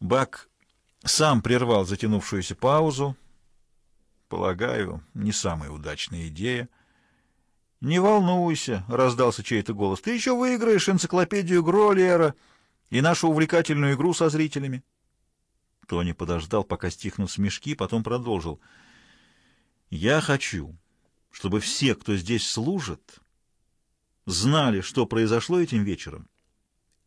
Бак сам прервал затянувшуюся паузу. Полагаю, не самая удачная идея. «Не волнуйся», — раздался чей-то голос, — «ты еще выиграешь энциклопедию Гролиера и нашу увлекательную игру со зрителями». Тони подождал, пока стихнут смешки, потом продолжил. «Я хочу, чтобы все, кто здесь служит, знали, что произошло этим вечером,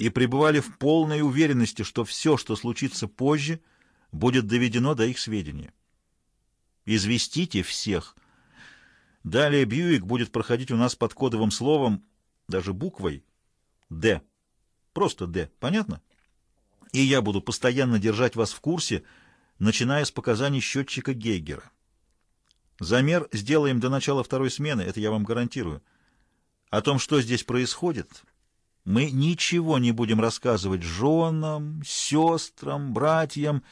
и пребывали в полной уверенности, что все, что случится позже, будет доведено до их сведения. Известите всех. Далее Бьюик будет проходить у нас под кодовым словом, даже буквой «Д». Просто «Д». Понятно? И я буду постоянно держать вас в курсе, начиная с показаний счетчика Гейгера. Замер сделаем до начала второй смены, это я вам гарантирую. О том, что здесь происходит, мы ничего не будем рассказывать женам, сестрам, братьям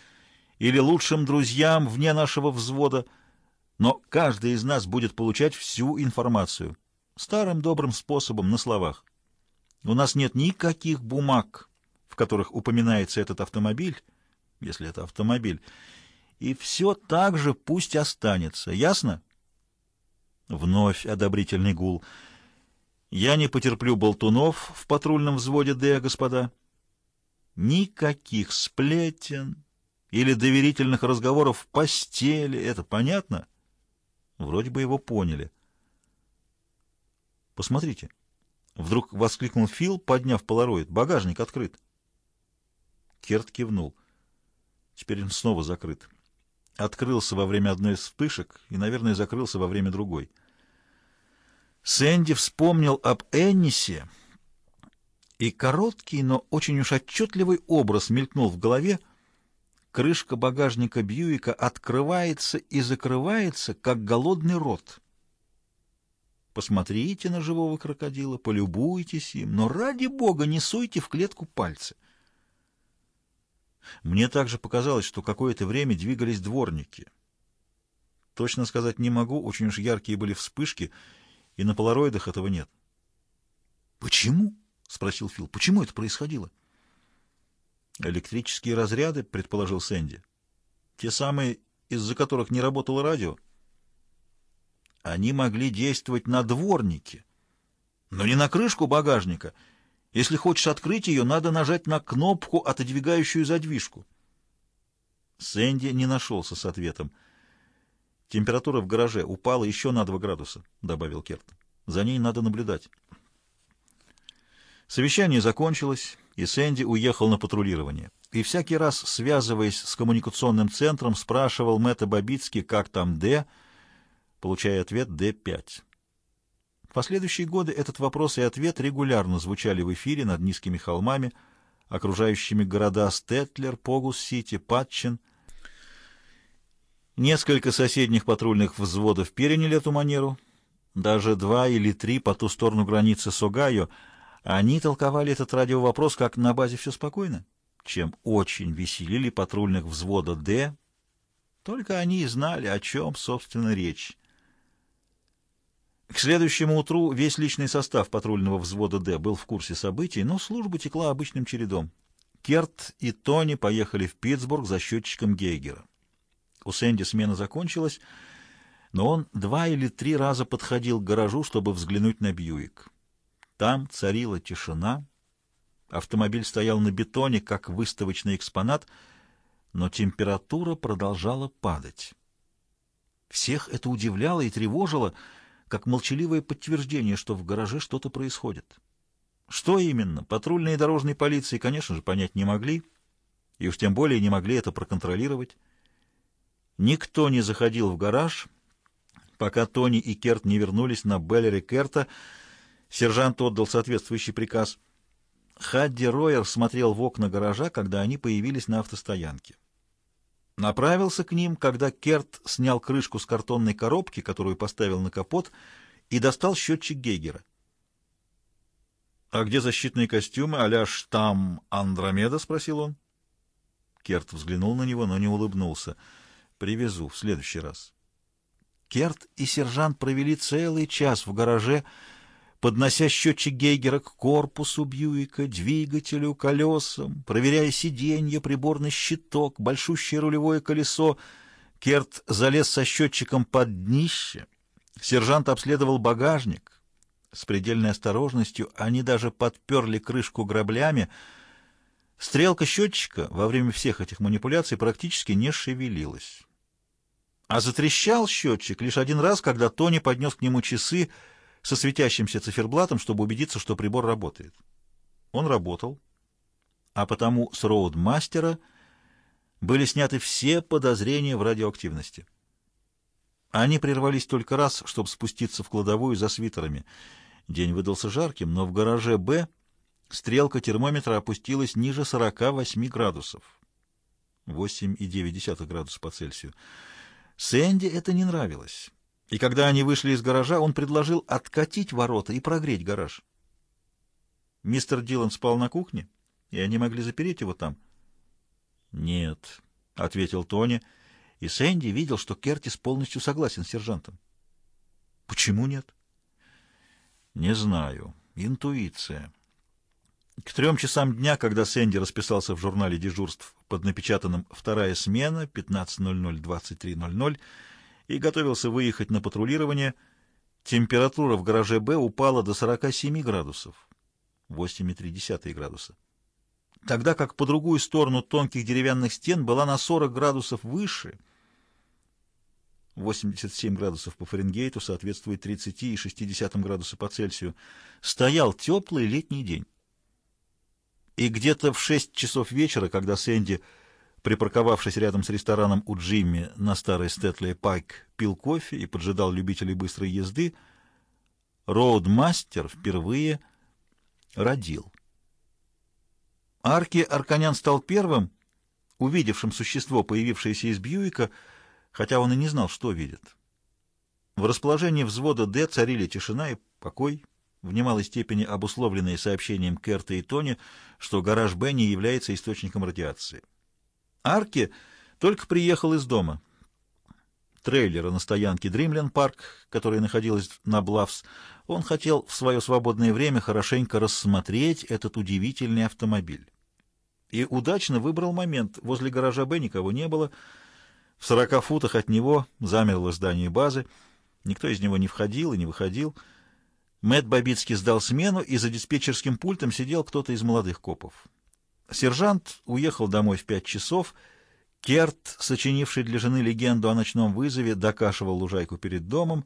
или лучшим друзьям вне нашего взвода, но каждый из нас будет получать всю информацию старым добрым способом на словах. У нас нет никаких бумаг, в которых упоминается этот автомобиль, если это автомобиль, и все так же пусть останется. Ясно? Вновь одобрительный гул — я не потерплю болтунов в патрульном взводе «Д», господа. Никаких сплетен или доверительных разговоров в постели. Это понятно? Вроде бы его поняли. Посмотрите. Вдруг воскликнул Фил, подняв полароид. Багажник открыт. Керт кивнул. Теперь он снова закрыт. Открылся во время одной из вспышек и, наверное, закрылся во время другой. Сэнди вспомнил об Эннисе, и короткий, но очень уж отчетливый образ мелькнул в голове. Крышка багажника Бьюика открывается и закрывается, как голодный рот. Посмотрите на живого крокодила, полюбуйтесь им, но ради бога не суйте в клетку пальцы. Мне также показалось, что какое-то время двигались дворники. Точно сказать не могу, очень уж яркие были вспышки — и на полароидах этого нет. «Почему?» — спросил Фил. «Почему это происходило?» «Электрические разряды», — предположил Сэнди. «Те самые, из-за которых не работало радио». «Они могли действовать на дворнике, но не на крышку багажника. Если хочешь открыть ее, надо нажать на кнопку, отодвигающую задвижку». Сэнди не нашелся с ответом. Температура в гараже упала еще на 2 градуса, добавил Керт. За ней надо наблюдать. Совещание закончилось, и Сэнди уехал на патрулирование. И всякий раз, связываясь с коммуникационным центром, спрашивал Мэтта Бабицки, как там Д, получая ответ Д-5. В последующие годы этот вопрос и ответ регулярно звучали в эфире над низкими холмами, окружающими города Стетлер, Погус-Сити, Патчин, Несколько соседних патрульных взводов переняли эту манеру. Даже два или три по ту сторону границы с Огайо. Они толковали этот радиовопрос, как на базе все спокойно, чем очень веселили патрульных взвода «Д». Только они и знали, о чем, собственно, речь. К следующему утру весь личный состав патрульного взвода «Д» был в курсе событий, но служба текла обычным чередом. Керт и Тони поехали в Питтсбург за счетчиком Гейгера. У Сэнди смена закончилась, но он два или три раза подходил к гаражу, чтобы взглянуть на Бьюик. Там царила тишина. Автомобиль стоял на бетоне, как выставочный экспонат, но температура продолжала падать. Всех это удивляло и тревожило, как молчаливое подтверждение, что в гараже что-то происходит. Что именно, патрульные дорожные полиции, конечно же, понять не могли, и уж тем более не могли это проконтролировать. Никто не заходил в гараж, пока Тони и Керт не вернулись на Беллере Керта. Сержант отдал соответствующий приказ. Хадди Ройер смотрел в окна гаража, когда они появились на автостоянке. Направился к ним, когда Керт снял крышку с картонной коробки, которую поставил на капот, и достал счетчик Гейгера. «А где защитные костюмы а-ля штамм Андромеда?» — спросил он. Керт взглянул на него, но не улыбнулся — Привезу в следующий раз. Керт и сержант провели целый час в гараже, поднося счетчик Гейгера к корпусу Бьюика, двигателю, колесам, проверяя сиденье, приборный щиток, большущее рулевое колесо. Керт залез со счетчиком под днище. Сержант обследовал багажник. С предельной осторожностью они даже подперли крышку граблями. Стрелка счетчика во время всех этих манипуляций практически не шевелилась. А затрещал счетчик лишь один раз, когда Тони поднес к нему часы со светящимся циферблатом, чтобы убедиться, что прибор работает. Он работал, а потому с роудмастера были сняты все подозрения в радиоактивности. Они прервались только раз, чтобы спуститься в кладовую за свитерами. День выдался жарким, но в гараже «Б» стрелка термометра опустилась ниже 48 градусов. 8,9 градуса по Цельсию. Сэнди это не нравилось. И когда они вышли из гаража, он предложил откатить ворота и прогреть гараж. Мистер Дилан спал на кухне, и они могли запереть его там. «Нет», — ответил Тони, — и Сэнди видел, что Кертис полностью согласен с сержантом. «Почему нет?» «Не знаю. Интуиция». К трем часам дня, когда Сэнди расписался в журнале дежурств под напечатанным «Вторая смена» 15.00-23.00 и готовился выехать на патрулирование, температура в гараже «Б» упала до 47 градусов, 8,3 градуса. Тогда как по другую сторону тонких деревянных стен была на 40 градусов выше, 87 градусов по Фаренгейту соответствует 30,6 градуса по Цельсию, стоял теплый летний день. И где-то в 6 часов вечера, когда Сэнди, припарковавшись рядом с рестораном у Джимми на старой Стэтлей Пайк, пил кофе и поджидал любителей быстрой езды, Роудмастер впервые родил. Арки Арканян стал первым, увидевшим существо, появившееся из Бьюика, хотя он и не знал, что видит. В расположении взвода «Д» царили тишина и покой, в немалой степени обусловленные сообщением Керта и Тони, что гараж Б не является источником радиации. Арки только приехал из дома. Трейлера на стоянке Дримлен Парк, которая находилась на Блавс, он хотел в свое свободное время хорошенько рассмотреть этот удивительный автомобиль. И удачно выбрал момент. Возле гаража Б никого не было. В сорока футах от него замерло здание базы. Никто из него не входил и не выходил. Мэтт Бабицкий сдал смену, и за диспетчерским пультом сидел кто-то из молодых копов. Сержант уехал домой в пять часов. Керт, сочинивший для жены легенду о ночном вызове, докашивал лужайку перед домом.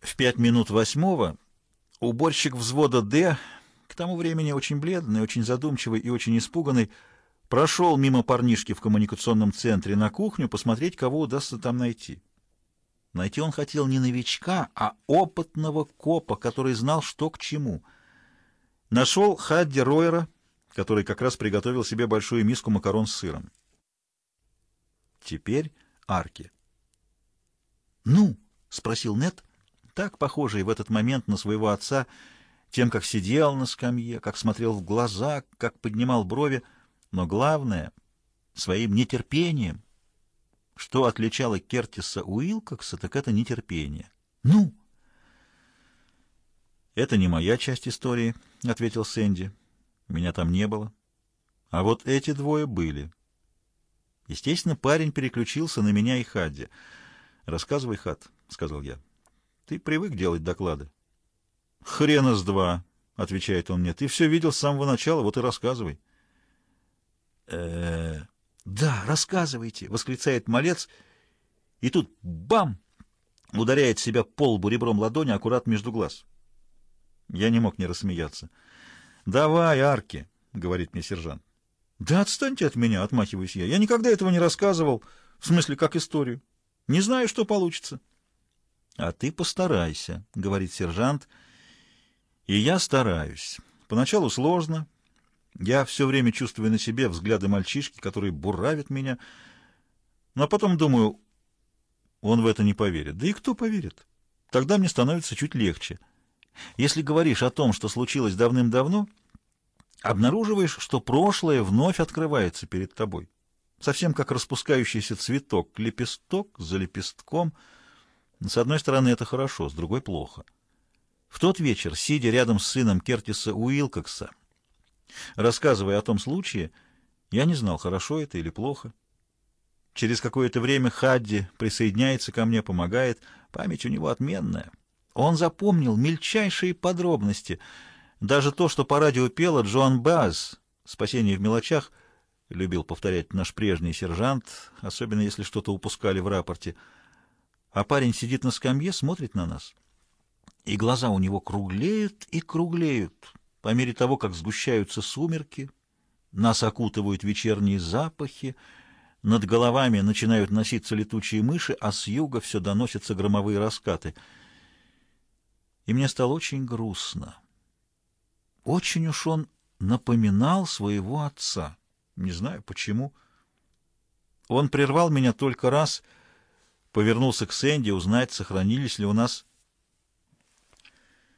В пять минут восьмого уборщик взвода «Д», к тому времени очень бледный, очень задумчивый и очень испуганный, прошел мимо парнишки в коммуникационном центре на кухню посмотреть, кого удастся там найти. Найти он хотел не новичка, а опытного копа, который знал, что к чему. Нашел Хадди Ройера, который как раз приготовил себе большую миску макарон с сыром. Теперь арки. «Ну?» — спросил Нет, так похожий в этот момент на своего отца, тем, как сидел на скамье, как смотрел в глаза, как поднимал брови, но главное — своим нетерпением — что отличало Кертиса Уилкокса, так это нетерпение. «Ну?» «Это не моя часть истории», — ответил Сэнди. «Меня там не было. А вот эти двое были». Естественно, парень переключился на меня и Хадди. «Рассказывай, Хад», — сказал я. «Ты привык делать доклады». «Хрена с два», — отвечает он мне. «Ты все видел с самого начала, вот и рассказывай». «Э-э...» «Да, рассказывайте!» — восклицает малец, и тут бам! Ударяет себя по лбу ребром ладони аккурат между глаз. Я не мог не рассмеяться. «Давай, Арки!» — говорит мне сержант. «Да отстаньте от меня!» — отмахиваюсь я. «Я никогда этого не рассказывал, в смысле, как историю. Не знаю, что получится». «А ты постарайся», — говорит сержант. «И я стараюсь. Поначалу сложно, я все время чувствую на себе взгляды мальчишки, которые буравят меня. Но потом думаю, он в это не поверит. Да и кто поверит? Тогда мне становится чуть легче. Если говоришь о том, что случилось давным-давно, обнаруживаешь, что прошлое вновь открывается перед тобой. Совсем как распускающийся цветок, лепесток за лепестком. С одной стороны, это хорошо, с другой — плохо. В тот вечер, сидя рядом с сыном Кертиса Уилкокса, рассказывая о том случае, я не знал, хорошо это или плохо. Через какое-то время Хадди присоединяется ко мне, помогает. Память у него отменная. Он запомнил мельчайшие подробности. Даже то, что по радио пела Джоан Баз «Спасение в мелочах», любил повторять наш прежний сержант, особенно если что-то упускали в рапорте. А парень сидит на скамье, смотрит на нас, и глаза у него круглеют и круглеют. По мере того, как сгущаются сумерки, нас окутывают вечерние запахи, над головами начинают носиться летучие мыши, а с юга все доносятся громовые раскаты. И мне стало очень грустно. Очень уж он напоминал своего отца. Не знаю, почему. Он прервал меня только раз, повернулся к Сэнди узнать, сохранились ли у нас